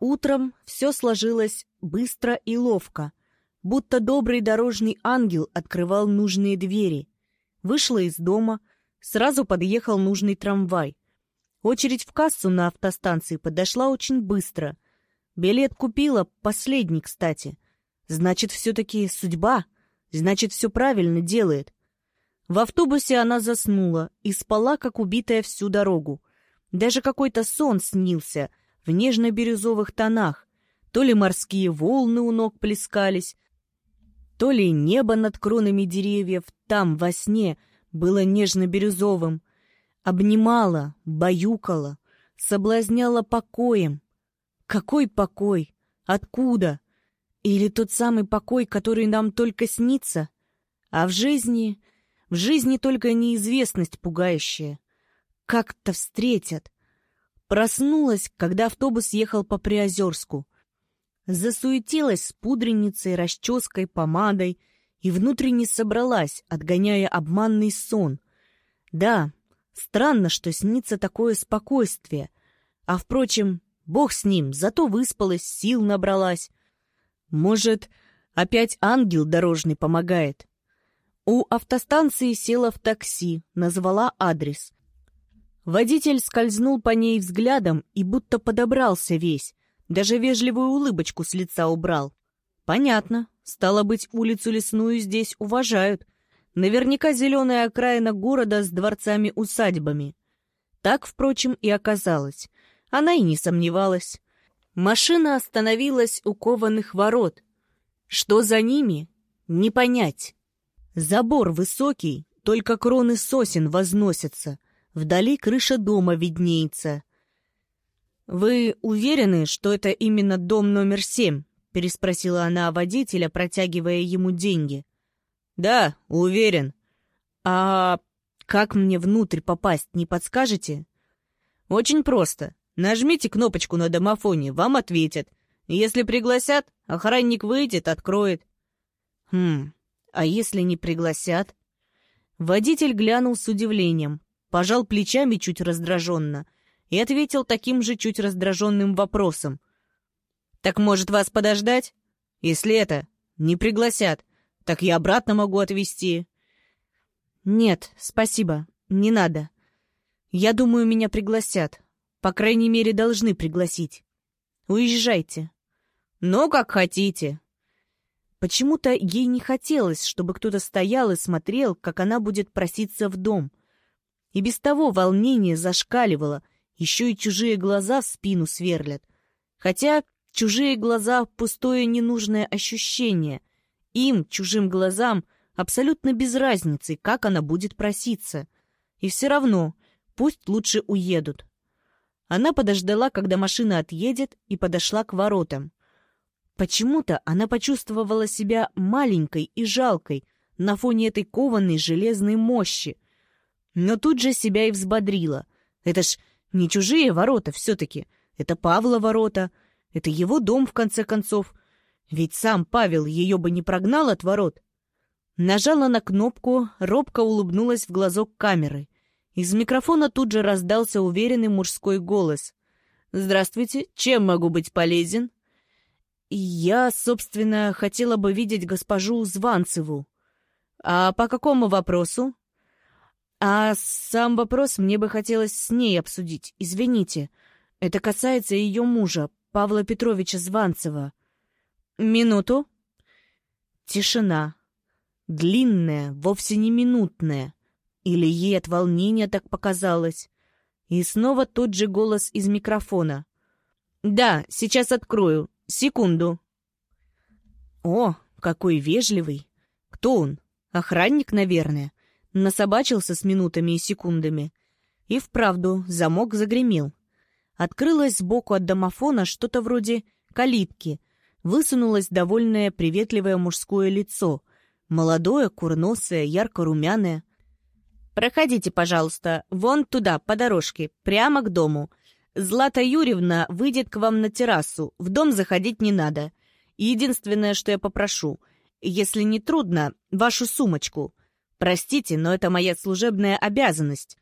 Утром все сложилось быстро и ловко, будто добрый дорожный ангел открывал нужные двери. Вышла из дома, сразу подъехал нужный трамвай. Очередь в кассу на автостанции подошла очень быстро. Билет купила, последний, кстати. Значит, все-таки судьба, значит, все правильно делает. В автобусе она заснула и спала, как убитая всю дорогу. Даже какой-то сон снился в нежно-бирюзовых тонах. То ли морские волны у ног плескались, то ли небо над кронами деревьев там, во сне, было нежно-бирюзовым. Обнимала, баюкала, соблазняла покоем. Какой покой? Откуда? Или тот самый покой, который нам только снится? А в жизни... В жизни только неизвестность пугающая. Как-то встретят. Проснулась, когда автобус ехал по Приозерску. Засуетилась с пудреницей, расческой, помадой и внутренне собралась, отгоняя обманный сон. Да, странно, что снится такое спокойствие. А, впрочем, бог с ним, зато выспалась, сил набралась. Может, опять ангел дорожный помогает? У автостанции села в такси, назвала адрес. Водитель скользнул по ней взглядом и будто подобрался весь, даже вежливую улыбочку с лица убрал. Понятно, стало быть, улицу лесную здесь уважают. Наверняка зеленая окраина города с дворцами-усадьбами. Так, впрочем, и оказалось. Она и не сомневалась. Машина остановилась у кованых ворот. Что за ними? Не понять. Забор высокий, только кроны сосен возносятся — Вдали крыша дома виднеется. «Вы уверены, что это именно дом номер семь?» — переспросила она водителя, протягивая ему деньги. «Да, уверен. А как мне внутрь попасть, не подскажете?» «Очень просто. Нажмите кнопочку на домофоне, вам ответят. Если пригласят, охранник выйдет, откроет». «Хм, а если не пригласят?» Водитель глянул с удивлением пожал плечами чуть раздраженно и ответил таким же чуть раздраженным вопросом. «Так, может, вас подождать? Если это не пригласят, так я обратно могу отвезти». «Нет, спасибо, не надо. Я думаю, меня пригласят. По крайней мере, должны пригласить. Уезжайте». «Ну, как хотите». Почему-то ей не хотелось, чтобы кто-то стоял и смотрел, как она будет проситься в дом — и без того волнение зашкаливало, еще и чужие глаза в спину сверлят. Хотя чужие глаза — пустое ненужное ощущение. Им, чужим глазам, абсолютно без разницы, как она будет проситься. И все равно, пусть лучше уедут. Она подождала, когда машина отъедет, и подошла к воротам. Почему-то она почувствовала себя маленькой и жалкой на фоне этой кованой железной мощи — но тут же себя и взбодрила. Это ж не чужие ворота все-таки. Это Павла ворота. Это его дом, в конце концов. Ведь сам Павел ее бы не прогнал от ворот. Нажала на кнопку, робко улыбнулась в глазок камеры. Из микрофона тут же раздался уверенный мужской голос. «Здравствуйте, чем могу быть полезен?» «Я, собственно, хотела бы видеть госпожу Званцеву». «А по какому вопросу?» А сам вопрос мне бы хотелось с ней обсудить. Извините. Это касается ее мужа, Павла Петровича Званцева. Минуту. Тишина. Длинная, вовсе не минутная. Или ей от волнения так показалось. И снова тот же голос из микрофона. «Да, сейчас открою. Секунду». «О, какой вежливый! Кто он? Охранник, наверное насобачился с минутами и секундами. И вправду замок загремел. Открылось сбоку от домофона что-то вроде калитки. Высунулось довольное приветливое мужское лицо. Молодое, курносое, ярко-румяное. «Проходите, пожалуйста, вон туда, по дорожке, прямо к дому. Злата Юрьевна выйдет к вам на террасу, в дом заходить не надо. Единственное, что я попрошу, если не трудно, вашу сумочку. Простите, но это моя служебная обязанность.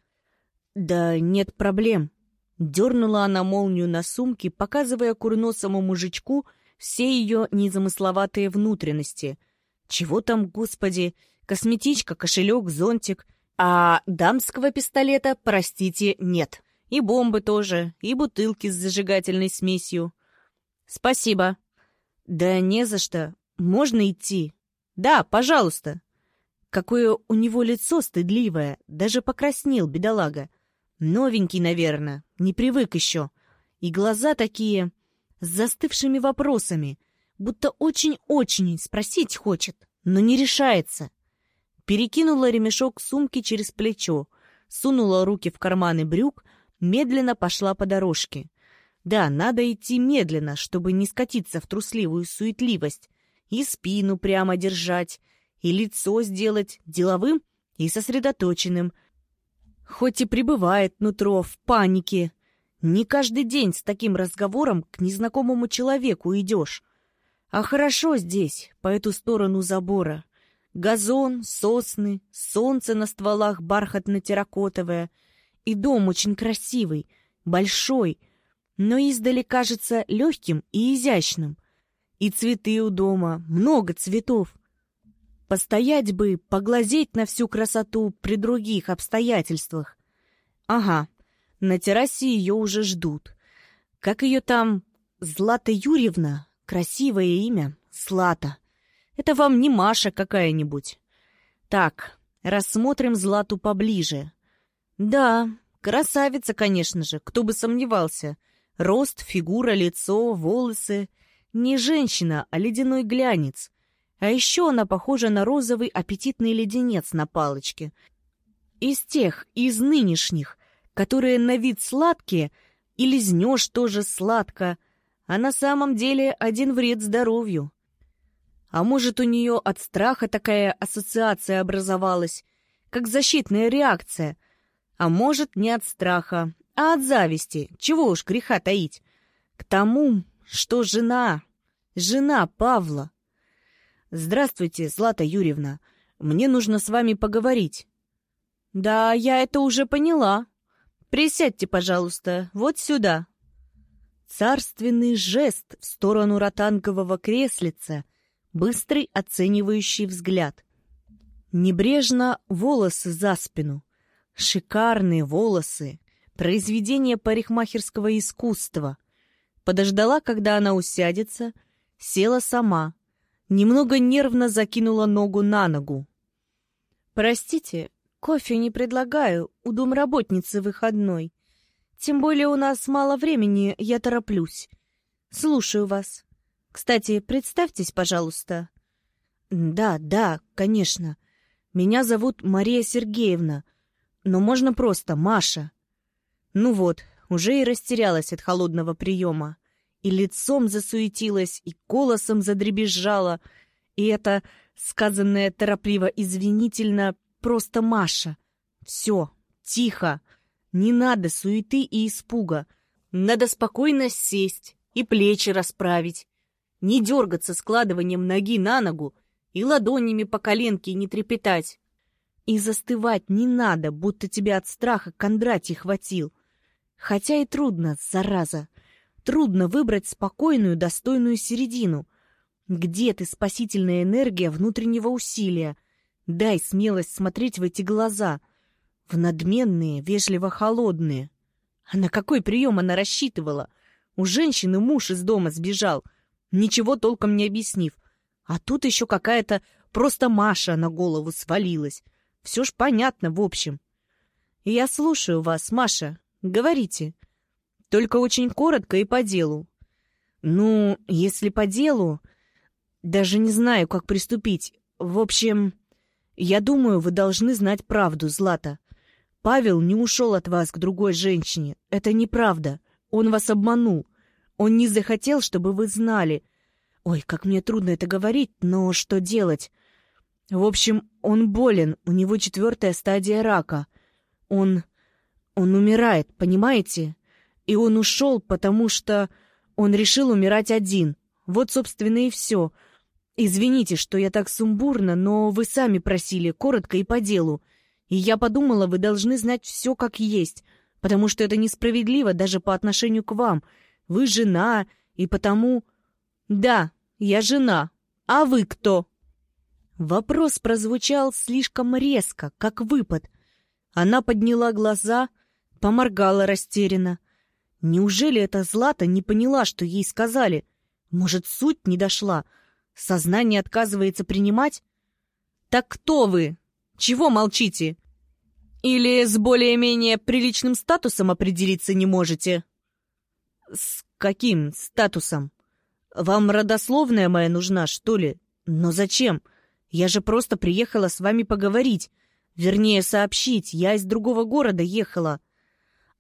Да нет проблем. Дернула она молнию на сумке, показывая курносому мужичку все ее незамысловатые внутренности. Чего там, господи, косметичка, кошелек, зонтик. А дамского пистолета, простите, нет. И бомбы тоже, и бутылки с зажигательной смесью. Спасибо. Да не за что. Можно идти? Да, пожалуйста. Какое у него лицо стыдливое, даже покраснел, бедолага. Новенький, наверное, не привык еще. И глаза такие с застывшими вопросами, будто очень-очень спросить хочет, но не решается. Перекинула ремешок сумки через плечо, сунула руки в карманы брюк, медленно пошла по дорожке. Да, надо идти медленно, чтобы не скатиться в трусливую суетливость, и спину прямо держать, и лицо сделать деловым и сосредоточенным. Хоть и пребывает нутро в панике. Не каждый день с таким разговором к незнакомому человеку идешь. А хорошо здесь, по эту сторону забора. Газон, сосны, солнце на стволах бархатно-терракотовое. И дом очень красивый, большой, но издали кажется легким и изящным. И цветы у дома, много цветов. Постоять бы, поглазеть на всю красоту при других обстоятельствах. Ага, на террасе ее уже ждут. Как ее там? Злата Юрьевна? Красивое имя. Злата. Это вам не Маша какая-нибудь. Так, рассмотрим Злату поближе. Да, красавица, конечно же, кто бы сомневался. Рост, фигура, лицо, волосы. Не женщина, а ледяной глянец. А еще она похожа на розовый аппетитный леденец на палочке. Из тех, из нынешних, которые на вид сладкие, и лизнешь тоже сладко, а на самом деле один вред здоровью. А может, у нее от страха такая ассоциация образовалась, как защитная реакция. А может, не от страха, а от зависти, чего уж греха таить. К тому, что жена, жена Павла. «Здравствуйте, Злата Юрьевна. Мне нужно с вами поговорить». «Да, я это уже поняла. Присядьте, пожалуйста, вот сюда». Царственный жест в сторону ротангового креслица, быстрый оценивающий взгляд. Небрежно волосы за спину. Шикарные волосы. Произведение парикмахерского искусства. Подождала, когда она усядется, села сама, немного нервно закинула ногу на ногу. «Простите, кофе не предлагаю, у домработницы выходной. Тем более у нас мало времени, я тороплюсь. Слушаю вас. Кстати, представьтесь, пожалуйста». «Да, да, конечно. Меня зовут Мария Сергеевна, но можно просто Маша». Ну вот, уже и растерялась от холодного приема и лицом засуетилась, и голосом задребезжала, и это, сказанное торопливо-извинительно, просто Маша. Все, тихо, не надо суеты и испуга. Надо спокойно сесть и плечи расправить, не дергаться складыванием ноги на ногу и ладонями по коленке не трепетать. И застывать не надо, будто тебя от страха Кондратий хватил. Хотя и трудно, зараза. Трудно выбрать спокойную, достойную середину. Где ты, спасительная энергия внутреннего усилия? Дай смелость смотреть в эти глаза. В надменные, вежливо холодные. А на какой прием она рассчитывала? У женщины муж из дома сбежал, ничего толком не объяснив. А тут еще какая-то просто Маша на голову свалилась. Все ж понятно, в общем. Я слушаю вас, Маша. Говорите. Только очень коротко и по делу. Ну, если по делу... Даже не знаю, как приступить. В общем, я думаю, вы должны знать правду, Злата. Павел не ушел от вас к другой женщине. Это неправда. Он вас обманул. Он не захотел, чтобы вы знали. Ой, как мне трудно это говорить, но что делать? В общем, он болен, у него четвертая стадия рака. Он... он умирает, понимаете? И он ушел, потому что он решил умирать один. Вот, собственно, и все. Извините, что я так сумбурно, но вы сами просили, коротко и по делу. И я подумала, вы должны знать все как есть. потому что это несправедливо даже по отношению к вам. Вы жена, и потому... Да, я жена. А вы кто? Вопрос прозвучал слишком резко, как выпад. Она подняла глаза, поморгала растерянно. Неужели эта Злата не поняла, что ей сказали? Может, суть не дошла? Сознание отказывается принимать? Так кто вы? Чего молчите? Или с более-менее приличным статусом определиться не можете? С каким статусом? Вам родословная моя нужна, что ли? Но зачем? Я же просто приехала с вами поговорить. Вернее, сообщить. Я из другого города ехала.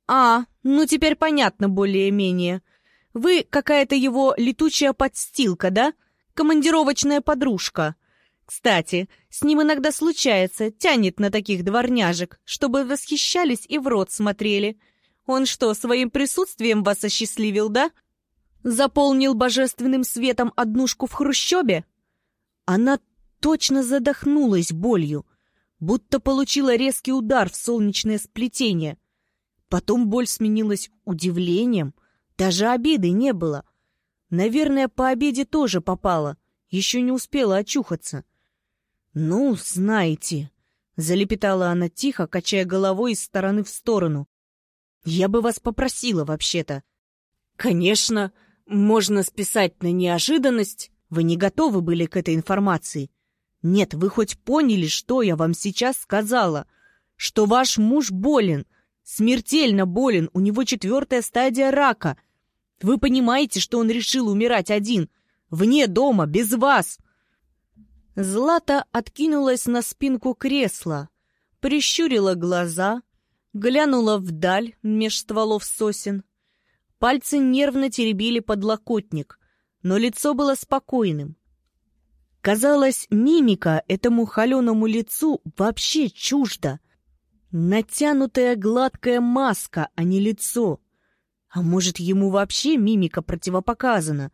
А, ну теперь понятно более-менее. Вы какая-то его летучая подстилка, да? Командировочная подружка. Кстати, с ним иногда случается, тянет на таких дворняжек, чтобы восхищались и в рот смотрели. Он что, своим присутствием вас осчастливил, да? Заполнил божественным светом однушку в хрущебе? Она точно задохнулась болью, будто получила резкий удар в солнечное сплетение. Потом боль сменилась удивлением, даже обиды не было. Наверное, по обеде тоже попала, еще не успела очухаться. «Ну, знаете», — залепетала она тихо, качая головой из стороны в сторону. «Я бы вас попросила, вообще-то». «Конечно, можно списать на неожиданность. Вы не готовы были к этой информации. Нет, вы хоть поняли, что я вам сейчас сказала? Что ваш муж болен, смертельно болен, у него четвертая стадия рака. Вы понимаете, что он решил умирать один, вне дома, без вас?» Злата откинулась на спинку кресла, прищурила глаза, глянула вдаль меж стволов сосен. Пальцы нервно теребили подлокотник, но лицо было спокойным. Казалось, мимика этому холеному лицу вообще чужда. Натянутая гладкая маска, а не лицо. А может, ему вообще мимика противопоказана?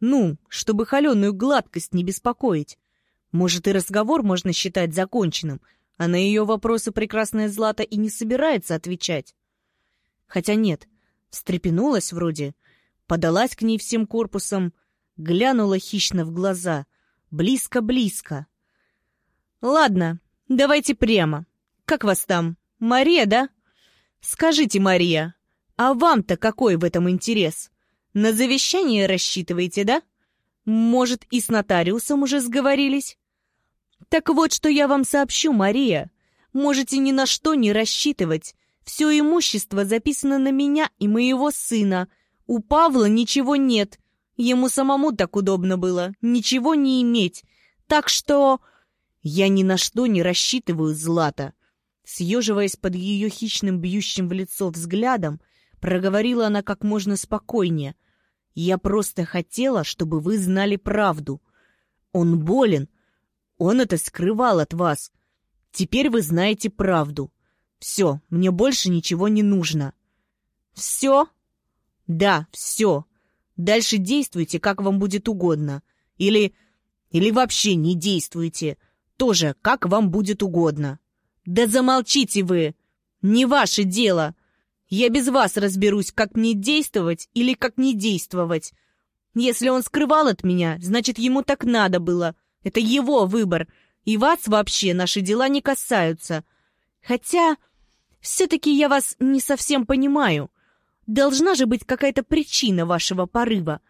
Ну, чтобы холеную гладкость не беспокоить. Может, и разговор можно считать законченным, а на ее вопросы прекрасная Злата и не собирается отвечать. Хотя нет, встрепенулась вроде, подалась к ней всем корпусом, глянула хищно в глаза, близко-близко. «Ладно, давайте прямо. Как вас там? Мария, да? Скажите, Мария, а вам-то какой в этом интерес? На завещание рассчитываете, да? Может, и с нотариусом уже сговорились?» «Так вот, что я вам сообщу, Мария. Можете ни на что не рассчитывать. Все имущество записано на меня и моего сына. У Павла ничего нет. Ему самому так удобно было, ничего не иметь. Так что... Я ни на что не рассчитываю, Злата. Съеживаясь под ее хищным бьющим в лицо взглядом, проговорила она как можно спокойнее. «Я просто хотела, чтобы вы знали правду. Он болен, он это скрывал от вас. Теперь вы знаете правду. Все, мне больше ничего не нужно. Все? Да, все. Дальше действуйте, как вам будет угодно. Или... или вообще не действуйте. Тоже, как вам будет угодно. Да замолчите вы! Не ваше дело! Я без вас разберусь, как мне действовать или как не действовать. Если он скрывал от меня, значит, ему так надо было — это его выбор, и вас вообще наши дела не касаются. Хотя, все-таки я вас не совсем понимаю. Должна же быть какая-то причина вашего порыва.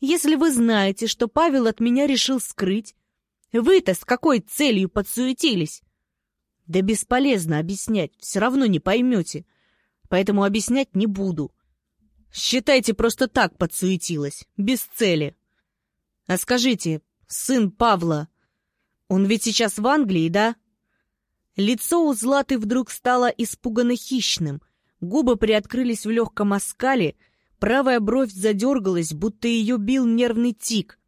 Если вы знаете, что Павел от меня решил скрыть, вы-то с какой целью подсуетились? Да бесполезно объяснять, все равно не поймете. Поэтому объяснять не буду. Считайте, просто так подсуетилась, без цели. А скажите, сын Павла. Он ведь сейчас в Англии, да? Лицо у Златы вдруг стало испуганно хищным, губы приоткрылись в легком оскале, правая бровь задергалась, будто ее бил нервный тик.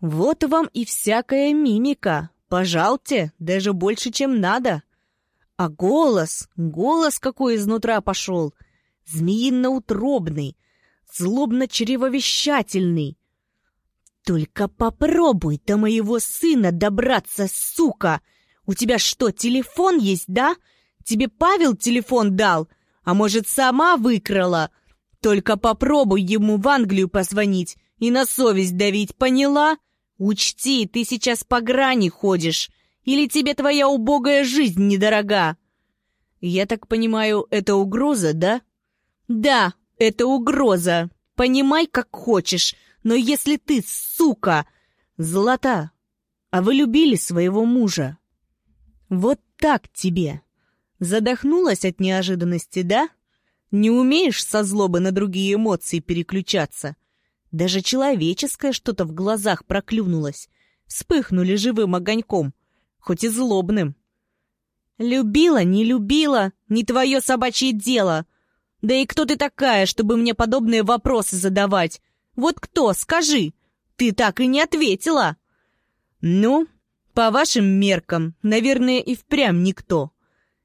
Вот вам и всякая мимика, пожалте, даже больше, чем надо. А голос, голос какой изнутра пошел, змеино-утробный, злобно-чревовещательный. «Только попробуй до моего сына добраться, сука! У тебя что, телефон есть, да? Тебе Павел телефон дал? А может, сама выкрала? Только попробуй ему в Англию позвонить и на совесть давить, поняла? Учти, ты сейчас по грани ходишь. Или тебе твоя убогая жизнь недорога? Я так понимаю, это угроза, да? Да, это угроза. Понимай, как хочешь. Но если ты, сука, Злата, а вы любили своего мужа? Вот так тебе. Задохнулась от неожиданности, да? Не умеешь со злобы на другие эмоции переключаться? Даже человеческое что-то в глазах проклюнулось. Вспыхнули живым огоньком, хоть и злобным. «Любила, не любила, не твое собачье дело. Да и кто ты такая, чтобы мне подобные вопросы задавать? Вот кто, скажи? Ты так и не ответила!» «Ну, по вашим меркам, наверное, и впрямь никто.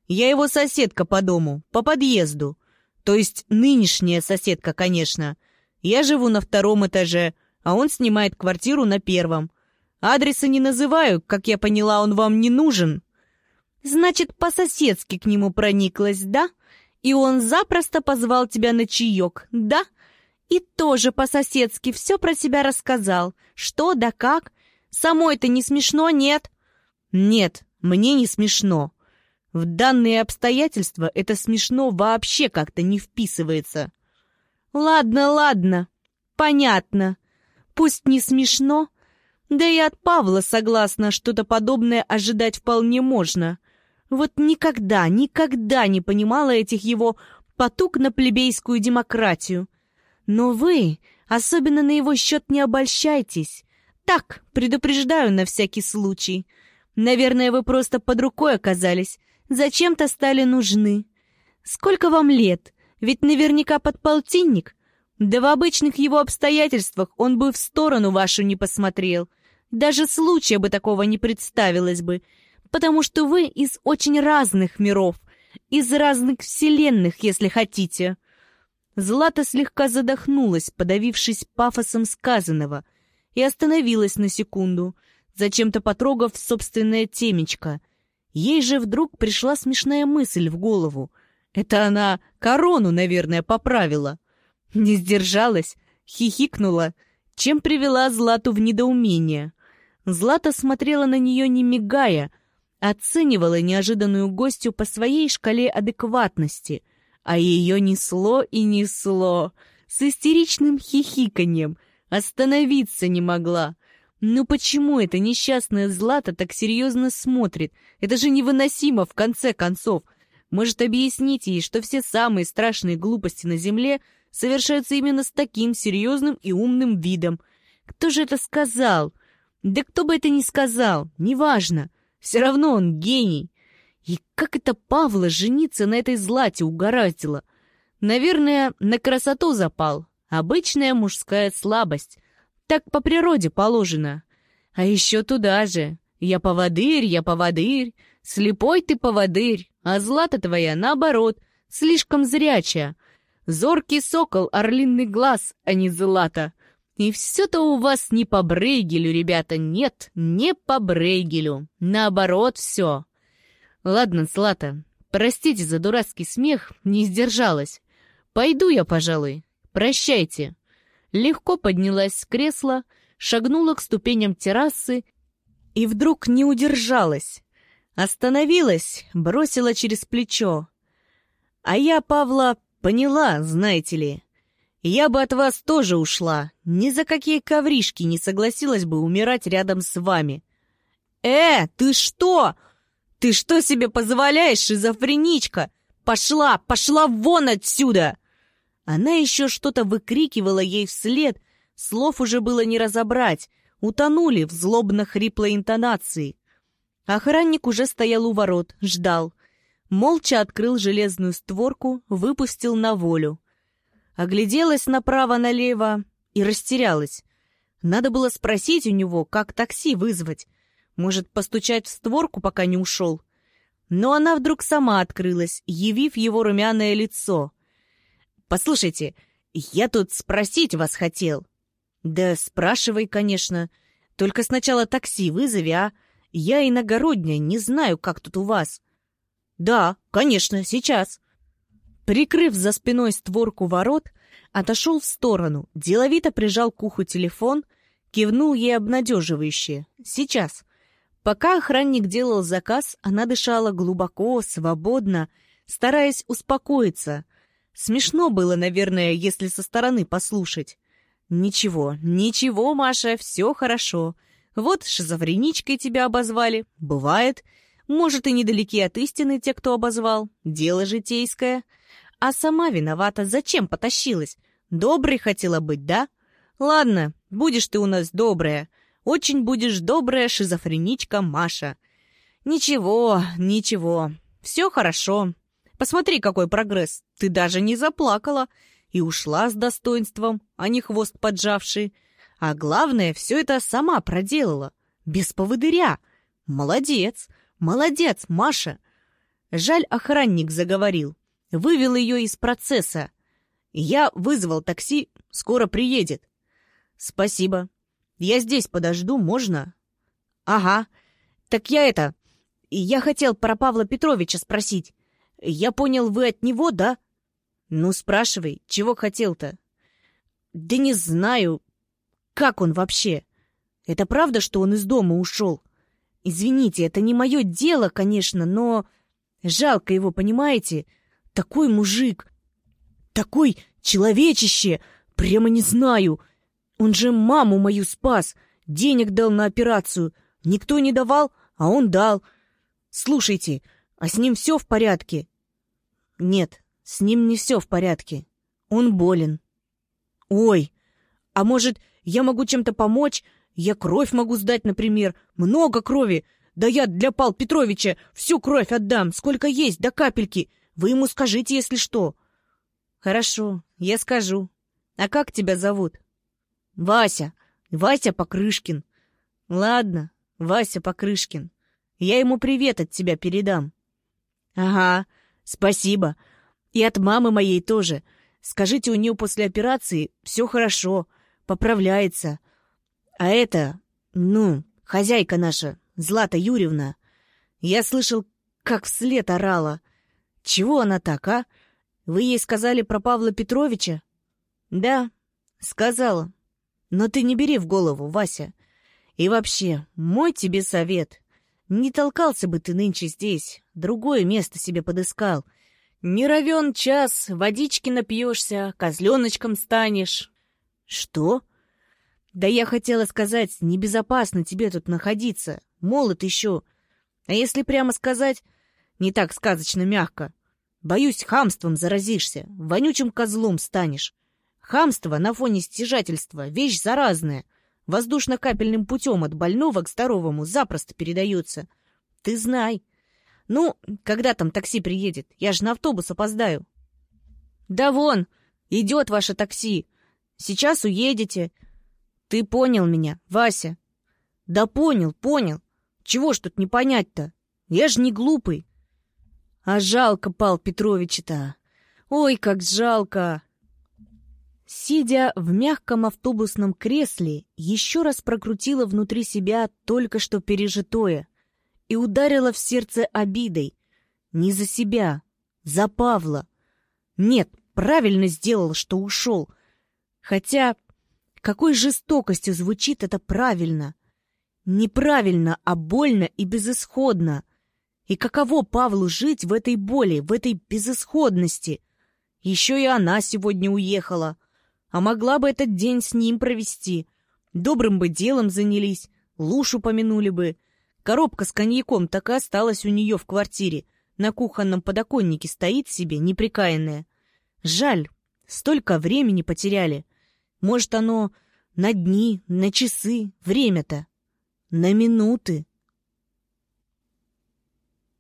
Я его соседка по дому, по подъезду. То есть нынешняя соседка, конечно. Я живу на втором этаже, а он снимает квартиру на первом. Адреса не называю, как я поняла, он вам не нужен. Значит, по-соседски к нему прониклась, да? И он запросто позвал тебя на чаек, да? И тоже по-соседски все про себя рассказал. Что да как? Самой-то не смешно, нет? Нет, мне не смешно. В данные обстоятельства это смешно вообще как-то не вписывается. Ладно, ладно, понятно. Пусть не смешно, да и от Павла согласна, что-то подобное ожидать вполне можно. Вот никогда, никогда не понимала этих его потуг на плебейскую демократию. Но вы, особенно на его счет, не обольщайтесь. Так, предупреждаю на всякий случай. Наверное, вы просто под рукой оказались, зачем-то стали нужны. Сколько вам лет? Ведь наверняка под полтинник. Да в обычных его обстоятельствах он бы в сторону вашу не посмотрел. Даже случая бы такого не представилось бы, потому что вы из очень разных миров, из разных вселенных, если хотите. Злата слегка задохнулась, подавившись пафосом сказанного, и остановилась на секунду, зачем-то потрогав собственное темечко — Ей же вдруг пришла смешная мысль в голову. Это она корону, наверное, поправила. Не сдержалась, хихикнула, чем привела Злату в недоумение. Злата смотрела на нее не мигая, оценивала неожиданную гостью по своей шкале адекватности, а ее несло и несло, с истеричным хихиканьем, остановиться не могла. Ну почему эта несчастная Злата так серьезно смотрит? Это же невыносимо, в конце концов. Может, объяснить ей, что все самые страшные глупости на Земле совершаются именно с таким серьезным и умным видом? Кто же это сказал? Да кто бы это ни сказал, неважно. Все равно он гений. И как это Павла жениться на этой Злате угораздило? Наверное, на красоту запал. Обычная мужская слабость. Так по природе положено. А еще туда же. Я поводырь, я поводырь. Слепой ты поводырь, а злата твоя, наоборот, слишком зрячая. Зоркий сокол, орлиный глаз, а не злата. И все-то у вас не по Брейгелю, ребята, нет, не по Брейгелю. Наоборот, все. Ладно, Злата, простите за дурацкий смех, не сдержалась. Пойду я, пожалуй. Прощайте легко поднялась с кресла, шагнула к ступеням террасы и вдруг не удержалась. Остановилась, бросила через плечо. А я, Павла, поняла, знаете ли. Я бы от вас тоже ушла. Ни за какие ковришки не согласилась бы умирать рядом с вами. Э, ты что? Ты что себе позволяешь, шизофреничка? Пошла, пошла вон отсюда! Она еще что-то выкрикивала ей вслед, слов уже было не разобрать, утонули в злобно-хриплой интонации. Охранник уже стоял у ворот, ждал. Молча открыл железную створку, выпустил на волю. Огляделась направо-налево и растерялась. Надо было спросить у него, как такси вызвать. Может, постучать в створку, пока не ушел. Но она вдруг сама открылась, явив его румяное лицо — Послушайте, я тут спросить вас хотел». «Да спрашивай, конечно. Только сначала такси вызови, а? Я иногородняя, не знаю, как тут у вас». «Да, конечно, сейчас». Прикрыв за спиной створку ворот, отошел в сторону, деловито прижал к уху телефон, кивнул ей обнадеживающе. «Сейчас». Пока охранник делал заказ, она дышала глубоко, свободно, стараясь успокоиться. Смешно было, наверное, если со стороны послушать. «Ничего, ничего, Маша, все хорошо. Вот шизофреничкой тебя обозвали. Бывает. Может, и недалеки от истины те, кто обозвал. Дело житейское. А сама виновата. Зачем потащилась? Доброй хотела быть, да? Ладно, будешь ты у нас добрая. Очень будешь добрая шизофреничка Маша. Ничего, ничего. Все хорошо. Посмотри, какой прогресс. Ты даже не заплакала и ушла с достоинством, а не хвост поджавший. А главное, все это сама проделала. Без поводыря. Молодец, молодец, Маша. Жаль, охранник заговорил. Вывел ее из процесса. Я вызвал такси, скоро приедет. Спасибо. Я здесь подожду, можно? Ага. Так я это... Я хотел про Павла Петровича спросить. Я понял, вы от него, да? «Ну, спрашивай, чего хотел-то?» «Да не знаю. Как он вообще? Это правда, что он из дома ушел? Извините, это не мое дело, конечно, но... Жалко его, понимаете? Такой мужик, такой человечище, прямо не знаю. Он же маму мою спас, денег дал на операцию. Никто не давал, а он дал. Слушайте, а с ним все в порядке?» «Нет, с ним не все в порядке. Он болен. Ой, а может, я могу чем-то помочь? Я кровь могу сдать, например. Много крови. Да я для Пал Петровича всю кровь отдам, сколько есть, до капельки. Вы ему скажите, если что. Хорошо, я скажу. А как тебя зовут? Вася. Вася Покрышкин. Ладно, Вася Покрышкин. Я ему привет от тебя передам. Ага, спасибо. И от мамы моей тоже. Скажите, у нее после операции все хорошо, поправляется. А это, ну, хозяйка наша, Злата Юрьевна. Я слышал, как вслед орала. Чего она так, а? Вы ей сказали про Павла Петровича? Да, сказала. Но ты не бери в голову, Вася. И вообще, мой тебе совет. Не толкался бы ты нынче здесь, другое место себе подыскал — не равен час, водички напьешься, козленочком станешь. Что? Да я хотела сказать, небезопасно тебе тут находиться, молод еще. А если прямо сказать, не так сказочно мягко. Боюсь, хамством заразишься, вонючим козлом станешь. Хамство на фоне стяжательства — вещь заразная. Воздушно-капельным путем от больного к здоровому запросто передается. Ты знай. «Ну, когда там такси приедет? Я же на автобус опоздаю». «Да вон, идет ваше такси. Сейчас уедете». «Ты понял меня, Вася?» «Да понял, понял. Чего ж тут не понять-то? Я же не глупый». «А жалко Пал Петровича-то. Ой, как жалко!» Сидя в мягком автобусном кресле, еще раз прокрутила внутри себя только что пережитое — и ударила в сердце обидой. Не за себя, за Павла. Нет, правильно сделал, что ушел. Хотя, какой жестокостью звучит это правильно. Неправильно, а больно и безысходно. И каково Павлу жить в этой боли, в этой безысходности? Еще и она сегодня уехала. А могла бы этот день с ним провести. Добрым бы делом занялись, лушу помянули бы — Коробка с коньяком так и осталась у нее в квартире. На кухонном подоконнике стоит себе неприкаянная. Жаль, столько времени потеряли. Может, оно на дни, на часы, время-то. На минуты.